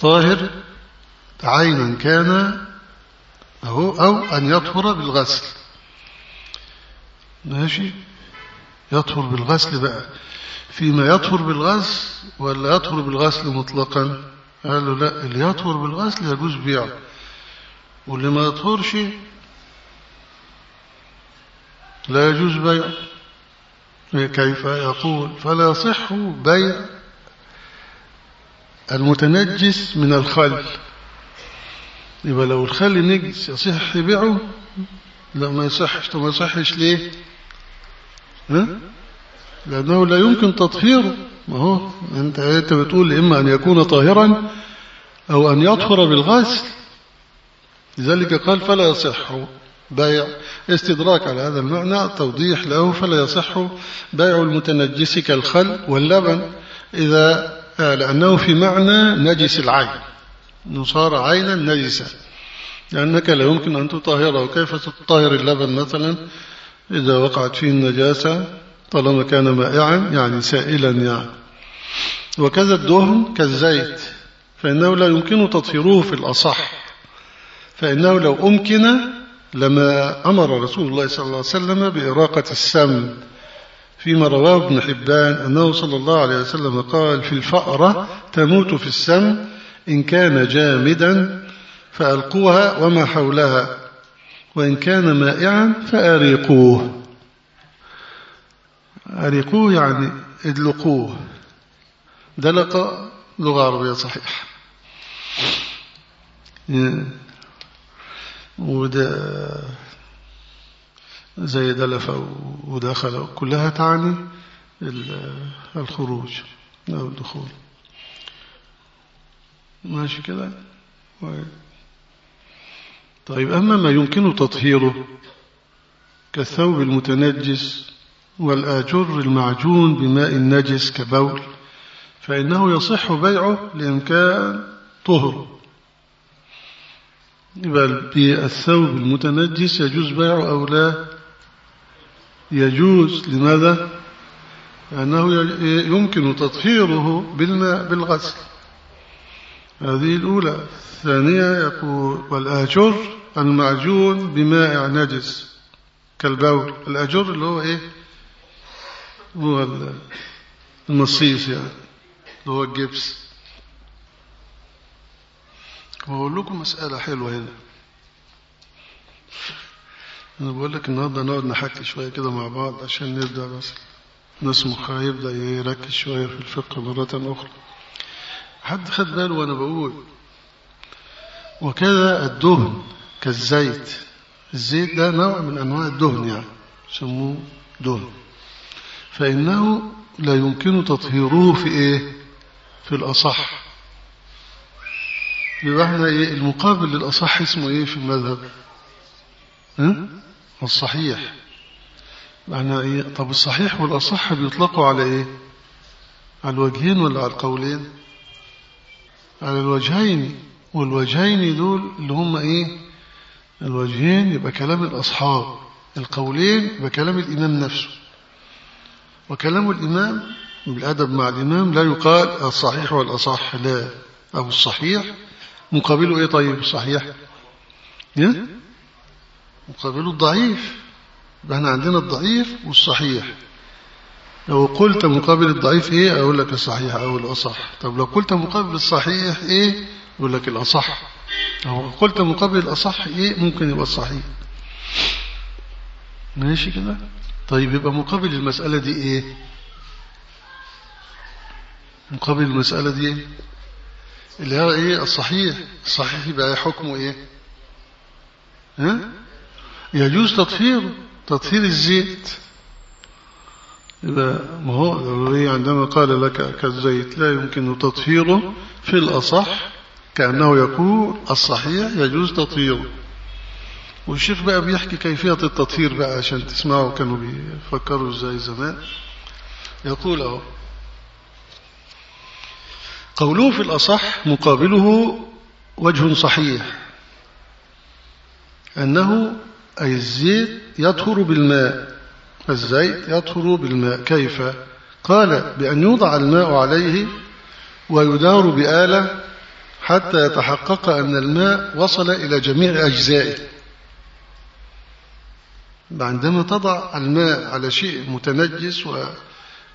طاهر عينا كان أو, أو أن يطهر بالغسل. ماشي؟ يطهر بالغسل بقى. فيما يطهر بالغسل ولا يطهر بالغسل مطلقا؟ قالوا لا اللي يطهر بالغسل يجوز بيعه. واللي ما يطهرش لا يجوز بيعه كيف يقول؟ فلا يصح بيع المتنجس من الخل. يبقى لو الخل نجس يصح بيعه لا ما يصحش. طب ما يصحش ليه؟ ها؟ لأنه لا يمكن تطهيره. ما هو أنت, أنت بتقول إما أن يكون طاهرا أو أن يطهر بالغسل. لذلك قال فلا يصح بيع. استدراك على هذا المعنى توضيح له فلا يصح بيع المتنجس كالخل واللبن إذا آه، لأنه في معنى نجس العين. صار عينا نجسا. لأنك لا يمكن أن تطهره. كيف تطهر اللبن مثلا؟ إذا وقعت فيه النجاسة طالما كان مائعا يعني سائلا يعني. وكذا الدهن كالزيت. فإنه لا يمكن تطهيره في الأصح. فإنه لو أمكن لما أمر رسول الله صلى الله عليه وسلم بإراقة السم. فيما رواه ابن حبان أنه صلى الله عليه وسلم قال في الفأرة تموت في السم إن كان جامدا فألقوها وما حولها وإن كان مائعا فأريقوه. أريقوه يعني ادلقوه. دلق لغة عربية صحيحة وده زي دلف ودخل كلها تعني الخروج أو الدخول. ماشي كده؟ طيب أما ما يمكن تطهيره كالثوب المتنجس والآجر المعجون بماء النجس كبول فإنه يصح بيعه لإمكان طهره. بل بالثوب المتنجس يجوز بيعه أو لا؟ يجوز. لماذا؟ لأنه يمكن تطهيره بالماء بالغسل. هذه الأولى. الثانية يقول والآجر المعجون بماء نجس كالبول. الأجر اللي هو إيه؟ هو المصيص يعني اللي هو الجبس. وأقول لكم مسألة حلوة هنا. أنا بقول لك النهاردة نقعد نحكي شوية كده مع بعض عشان نبدأ بس. ناس مخها يبدأ يركز شوية في الفقه مرة أخرى. حد خد باله وأنا بقول. وكذا الدهن كالزيت. الزيت ده نوع من أنواع الدهن يعني يسموه دهن. فإنه لا يمكن تطهيره في إيه؟ في الأصح. يبقى إحنا إيه؟ المقابل للأصح اسمه إيه في المذهب؟ الصحيح. معنى إيه؟ طب الصحيح والأصح بيطلقوا على إيه؟ على الوجهين ولا على القولين؟ على الوجهين والوجهين دول اللي هم إيه؟ الوجهين يبقى كلام الأصحاب القولين يبقى كلام الإمام نفسه. وكلام الإمام بالأدب مع الإمام لا يقال الصحيح والأصح لا. أو الصحيح مقابله إيه طيب؟ الصحيح مقابله الضعيف. إحنا عندنا الضعيف والصحيح. لو قلت مقابل الضعيف إيه أقول لك الصحيح أو الأصح. طب لو قلت مقابل الصحيح إيه يقول لك الأصح. أو قلت مقابل الأصح إيه ممكن يبقى الصحيح. ماشي كده؟ طيب يبقى مقابل المسألة دي إيه؟ مقابل المسألة دي إيه اللي هو إيه؟ الصحيح. الصحيح يبقى حكمه إيه؟ ها؟ يجوز تطهير تطهير الزيت. إذا ما هو عندما قال لك كالزيت لا يمكن تطهيره في الأصح كأنه يقول الصحيح يجوز تطهيره. والشيخ بقى بيحكي كيفية التطهير بقى عشان تسمعوا كانوا بيفكروا إزاي زمان. يقول أهو قوله في الأصح مقابله وجه صحيح أنه أي الزيت يطهر بالماء. الزيت يطهر بالماء. كيف؟ قال بأن يوضع الماء عليه ويدار بآلة حتى يتحقق أن الماء وصل إلى جميع أجزائه. عندما تضع الماء على شيء متنجس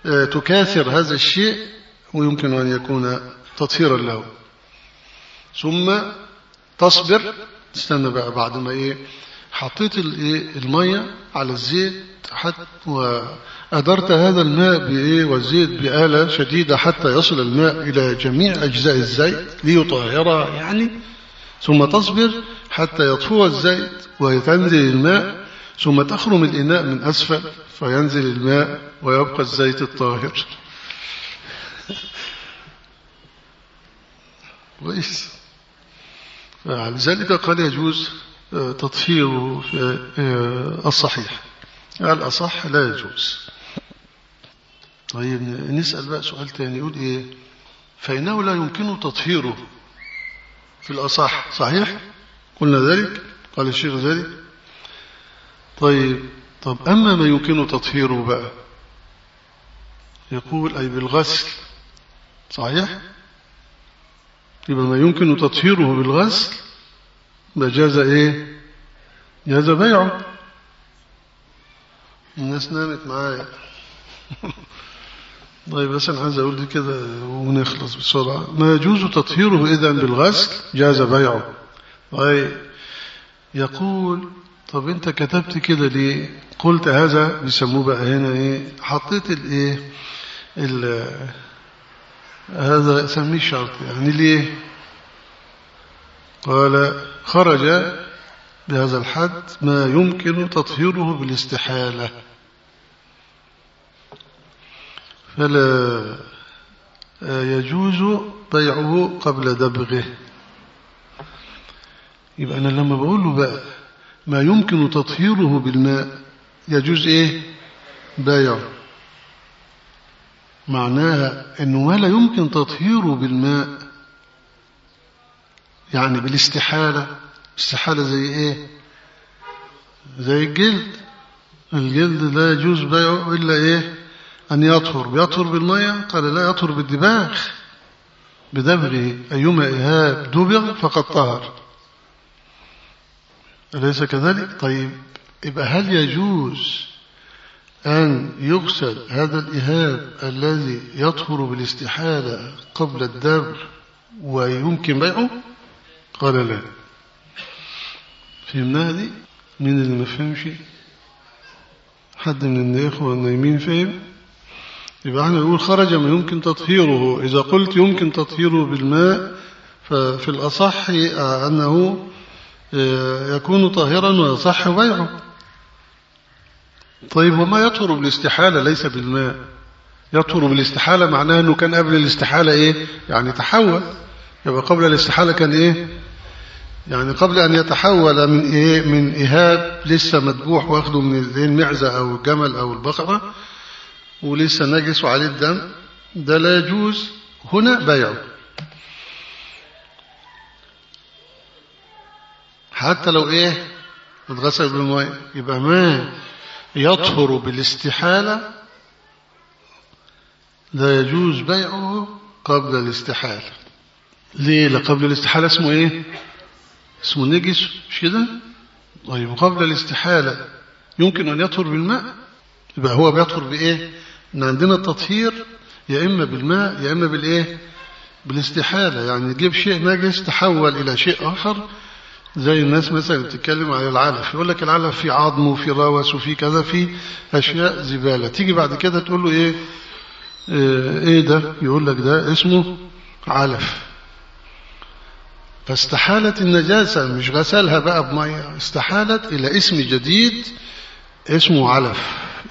وتكاثر هذا الشيء ويمكن أن يكون تطهيرا له. ثم تصبر. تستنى بقى بعد ما إيه؟ حطيت المية على الزيت حتى وأدرت هذا الماء بإيه والزيت بآلة شديدة حتى يصل الماء إلى جميع أجزاء الزيت ليطهرها يعني ثم تصبر حتى يطفو الزيت ويتنزل الماء ثم تخرم الإناء من أسفل فينزل الماء ويبقى الزيت الطاهر. كويس. لذلك قال يجوز تطهير الصحيح. الأصح لا يجوز. طيب نسأل بقى سؤال تاني يقول إيه؟ فإنه لا يمكن تطهيره في الأصح صحيح؟ قلنا ذلك؟ قال الشيخ ذلك؟ طيب طب أما ما يمكن تطهيره بقى يقول أي بالغسل صحيح؟ يبقى ما يمكن تطهيره بالغسل ده جاز إيه؟ جاز بيعه. الناس نامت معايا. طيب بس أنا عايز أقول كده ونخلص بسرعة. ما يجوز تطهيره اذا بالغسل؟ جاز بيعه. طيب يقول طب أنت كتبت كده ليه؟ قلت هذا بيسموه بقى هنا إيه؟ حطيت الايه هذا سميه شرط. يعني ليه؟ قال خرج بهذا الحد ما يمكن تطهيره بالاستحالة. فلا يجوز بيعه قبل دبغه. يبقى أنا لما بقول له بقى ما يمكن تطهيره بالماء يجوز إيه؟ بيعه. معناها أنه ما لا يمكن تطهيره بالماء يعني بالاستحالة استحالة زي إيه؟ زي الجلد. الجلد لا يجوز بيعه إلا إيه؟ أن يطهر. بيطهر بالمية؟ قال لا يطهر بالدباغ بدبغه أيما إهاب دبغ فقد طهر. أليس كذلك؟ طيب يبقى هل يجوز أن يغسل هذا الإهاب الذي يطهر بالاستحالة قبل الدبر ويمكن بيعه؟ قال لا. فهمناها دي مين اللي ما فهمش؟ حد من الإخوة النايمين فهم؟ يبقى إحنا نقول خرج ما يمكن تطهيره. إذا قلت يمكن تطهيره بالماء ففي الأصح أنه يكون طاهرا ويصح بيعه. طيب وما يطهر بالاستحالة ليس بالماء؟ يطهر بالاستحالة معناه أنه كان قبل الاستحالة إيه؟ يعني تحول. يبقى قبل الاستحالة كان إيه؟ يعني قبل أن يتحول من إيه من إهاب لسه مذبوح واخده من المعزة أو الجمل أو البقرة ولسه نجس وعليه الدم ده لا يجوز هنا بيعه. حتى لو إيه اتغسل بالماء يبقى ما يطهر بالاستحالة. لا يجوز بيعه قبل الاستحالة. ليه؟ لا قبل الاستحالة اسمه إيه؟ اسمه نجس مش كده؟ طيب قبل الاستحالة يمكن أن يطهر بالماء؟ يبقى هو بيطهر بإيه؟ إن عندنا التطهير يا إما بالماء يا إما بالإيه؟ بالاستحالة. يعني تجيب شيء نجس تحول إلى شيء آخر. زي الناس مثلا بتتكلم على العلف. يقول لك العلف فيه عظم وفيه روس وفيه كذا فيه أشياء زبالة. تيجي بعد كده تقول له إيه إيه ده؟ يقول لك ده اسمه علف. فاستحالت النجاسة مش غسلها بقى بمية. استحالت إلى اسم جديد اسمه علف.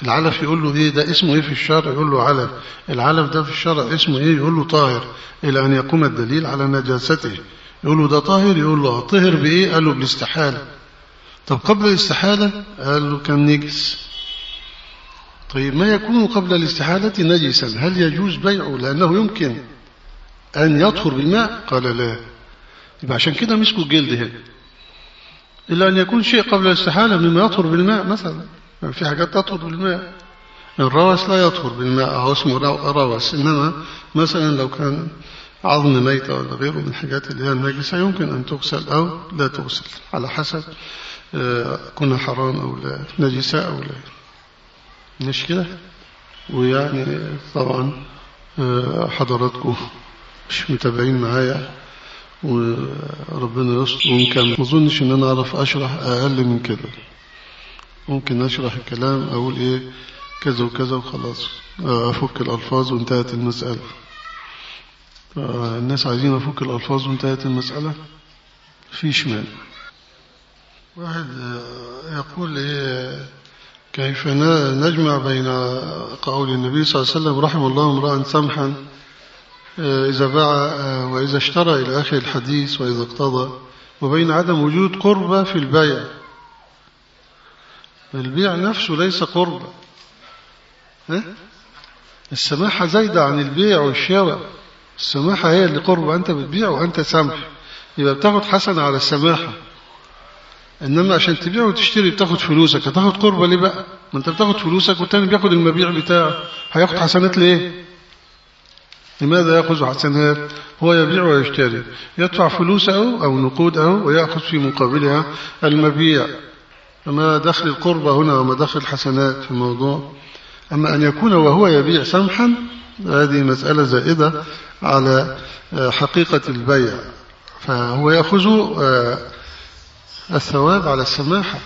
العلف يقول له إيه؟ ده اسمه إيه في الشرع؟ يقول له علف. العلف ده في الشرع اسمه إيه؟ يقول له طاهر. إلى أن يقوم الدليل على نجاسته. يقول له ده طاهر؟ يقول له طهر بإيه؟ قال له بالاستحالة. طب قبل الاستحالة؟ قال له كان نجس. طيب ما يكون قبل الاستحالة نجسا؟ هل يجوز بيعه؟ لأنه يمكن أن يطهر بالماء؟ قال لا. يبقى عشان كده مسكوا الجلد هنا. إلا أن يكون شيء قبل الاستحالة مما يطهر بالماء مثلا. في حاجات تطهر بالماء. الروس لا يطهر بالماء أو اسمه روس إنما مثلا لو كان عظم ميتة ولا غيره من الحاجات اللي هي النجسة يمكن أن تغسل أو لا تغسل. على حسب كنا حرام أو لا نجسة أو لا. مش كده؟ ويعني طبعا حضراتكم مش متابعين معايا. وربنا يستر. وممكن ما اظنش ان أنا اعرف اشرح أقل من كده. ممكن اشرح الكلام أقول إيه كذا وكذا وخلاص. افك الالفاظ وانتهت المسألة. الناس عايزين افك الالفاظ وانتهت المسألة؟ في شمال. واحد يقول إيه كيف نجمع بين قول النبي صلى الله عليه وسلم رحم الله امرأ سمحا إذا باع وإذا اشترى إلى آخر الحديث وإذا اقتضى وبين عدم وجود قربة في البيع. البيع نفسه ليس قربة السماحة زايدة عن البيع والشراء. السماحة هي اللي قربة أنت بتبيع وأنت سمح يبقى بتاخد حسنة على السماحة. إنما عشان تبيع وتشتري بتاخد فلوسك. هتاخد قربة ليه بقى؟ ما أنت بتاخد فلوسك والتاني بياخد المبيع بتاعه. هياخد حسنات ليه؟ لماذا يأخذ حسنات هو يبيع ويشتري. يدفع فلوسه أو نقوده ويأخذ في مقابلها المبيع. فما دخل القربة هنا وما دخل الحسنات في الموضوع. أما أن يكون وهو يبيع سمحا هذه مسألة زائدة على حقيقة البيع. فهو يأخذ الثواب على السماحة.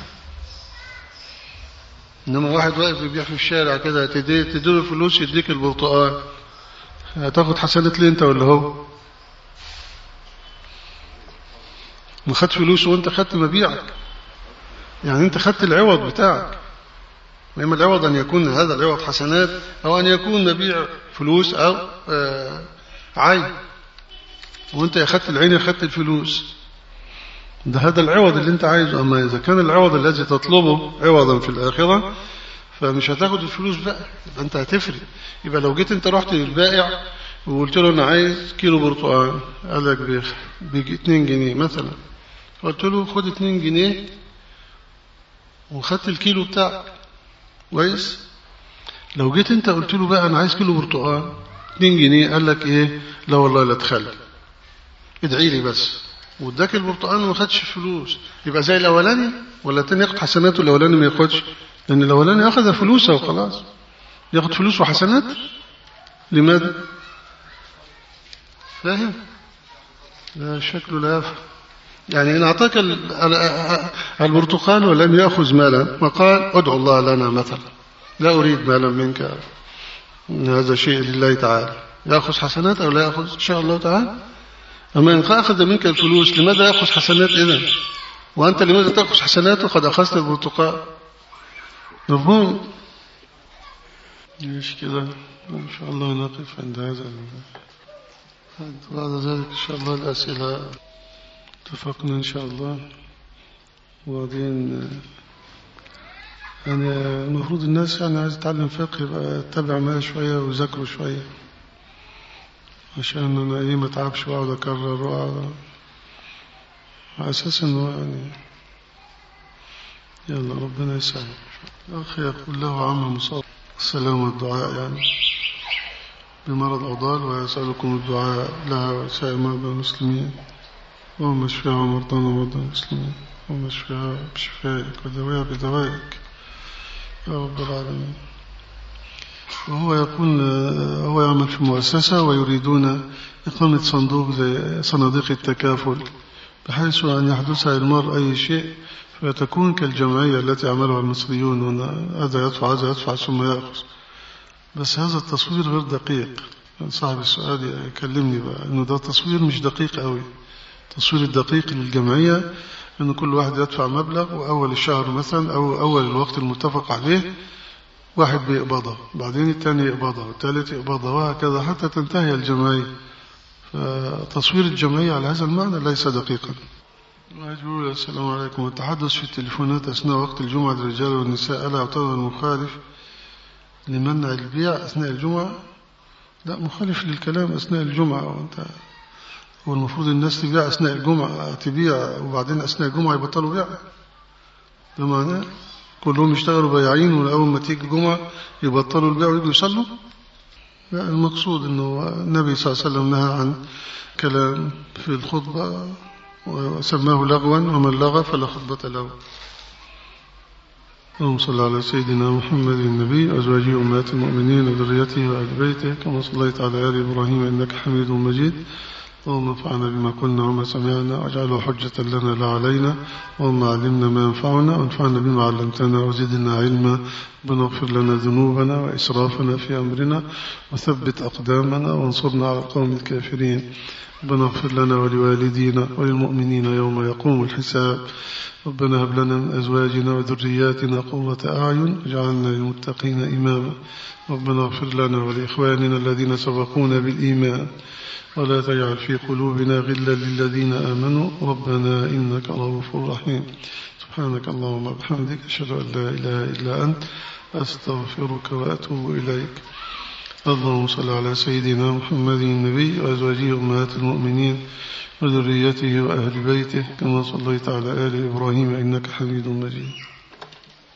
إنما واحد واقف يبيع في الشارع كده تديله فلوس يديك البرتقال. هتاخد حسنات ليه انت ولا هو؟ ما خدت فلوس وانت خدت مبيعك. يعني انت خدت العوض بتاعك. وإما العوض أن يكون هذا العوض حسنات أو أن يكون مبيع فلوس أو آه عين. وانت أخذت العين أخذت الفلوس. ده هذا العوض اللي انت عايزه. أما إذا كان العوض الذي تطلبه عوضا في الآخرة فمش هتاخد الفلوس بقى يبقى انت هتفرق. يبقى لو جيت انت رحت للبائع وقلت له أنا عايز كيلو برتقال قال لك بيجي 2 جنيه مثلا. قلت له خد 2 جنيه وخدت الكيلو بتاعك. كويس؟ لو جيت انت قلت له بقى أنا عايز كيلو برتقال 2 جنيه قال لك إيه؟ لا والله لا تخلي. ادعي لي بس. واداك البرتقال وما خدش فلوس. يبقى زي الأولاني ولا التاني ياخد حسناته الأولاني ما ياخدش. لأن الأولاني أخذ فلوسه وخلاص. ياخد فلوس وحسنات؟ لماذا؟ فاهم؟ لا شكله لا يفهم. يعني إن أعطاك البرتقال ولم يأخذ مالا وقال ادعو الله لنا مثلا. لا أريد مالا منك. هذا شيء لله تعالى. يأخذ حسنات أو لا يأخذ؟ إن شاء الله تعالى. أما إن أخذ منك الفلوس لماذا يأخذ حسنات إذن؟ وأنت لماذا تأخذ حسنات؟ وقد أخذت البرتقال. مفهوم مش كده؟ إن شاء الله نقف عند هذا بعد ذلك إن شاء الله الأسئلة اتفقنا إن شاء الله. وبعدين يعني المفروض الناس يعني عايز تتعلم فقه يبقى تتابع معايا شوية ويذاكروا شوية. عشان أنا إيه ما تعبش وأقعد أكرر وأقعد. على أساس إنه يعني يلا ربنا يسعدك. الأخ يقول له عم مصاب السلام والدعاء يعني بمرض أضال ويسألكم الدعاء لها وسائر مرضى المسلمين. اللهم اشفها ومرضانا ومرضى المسلمين. اللهم اشفها بشفائك ودويها بدوائك يا رب العالمين. وهو يقول هو يعمل في مؤسسة ويريدون إقامة صندوق زي صناديق التكافل بحيث أن يحدث للمرء أي شيء فتكون كالجمعية التي عملها المصريون هنا هذا يدفع هذا يدفع ثم يأخذ بس هذا التصوير غير دقيق. صاحب السؤال يكلمني بقى إنه ده تصوير مش دقيق قوي. التصوير الدقيق للجمعية إنه كل واحد يدفع مبلغ وأول الشهر مثلا أو أول الوقت المتفق عليه واحد بيقبضها. بعدين الثاني يقبضها والثالث يقبضها وهكذا حتى تنتهي الجمعية. فتصوير الجمعية على هذا المعنى ليس دقيقا. يقول السلام عليكم. التحدث في التليفونات أثناء وقت الجمعة للرجال والنساء. ألا يعتبر مخالف لمنع البيع أثناء الجمعة؟ لا مخالف للكلام أثناء الجمعة. وأنت هو المفروض الناس تبيع أثناء الجمعة تبيع وبعدين أثناء الجمعة يبطلوا بيع. ده معناه كلهم يشتغلوا بياعين وأول ما تيجي الجمعة يبطلوا البيع ويجوا يصلوا؟ لا المقصود أنه النبي صلى الله عليه وسلم نهى عن كلام في الخطبة. وسماه لغوا ومن لغى فلا خطبة له. اللهم صل على سيدنا محمد النبي وأزواجه أمهات المؤمنين وذريته وآل بيته. كما صليت على آل إبراهيم إنك حميد مجيد. اللهم انفعنا بما قلنا وما سمعنا واجعله حجة لنا لا علينا اللهم علمنا ما ينفعنا وانفعنا بما علمتنا وزدنا علما ربنا اغفر لنا ذنوبنا وإسرافنا في أمرنا وثبت أقدامنا وانصرنا على القوم الكافرين. ربنا اغفر لنا ولوالدينا وللمؤمنين يوم يقوم الحساب. ربنا هب لنا من أزواجنا وذرياتنا قوة أعين واجعلنا للمتقين إماما. ربنا اغفر لنا ولإخواننا الذين سبقونا بالإيمان. ولا تجعل في قلوبنا غلا للذين آمنوا. ربنا إنك رؤوف رحيم. سبحانك اللهم وبحمدك أشهد أن لا إله إلا أنت أستغفرك وأتوب إليك. اللهم صل على سيدنا محمد النبي وأزواجه أمهات المؤمنين وذريته وأهل بيته كما صليت على آل إبراهيم إنك حميد مجيد.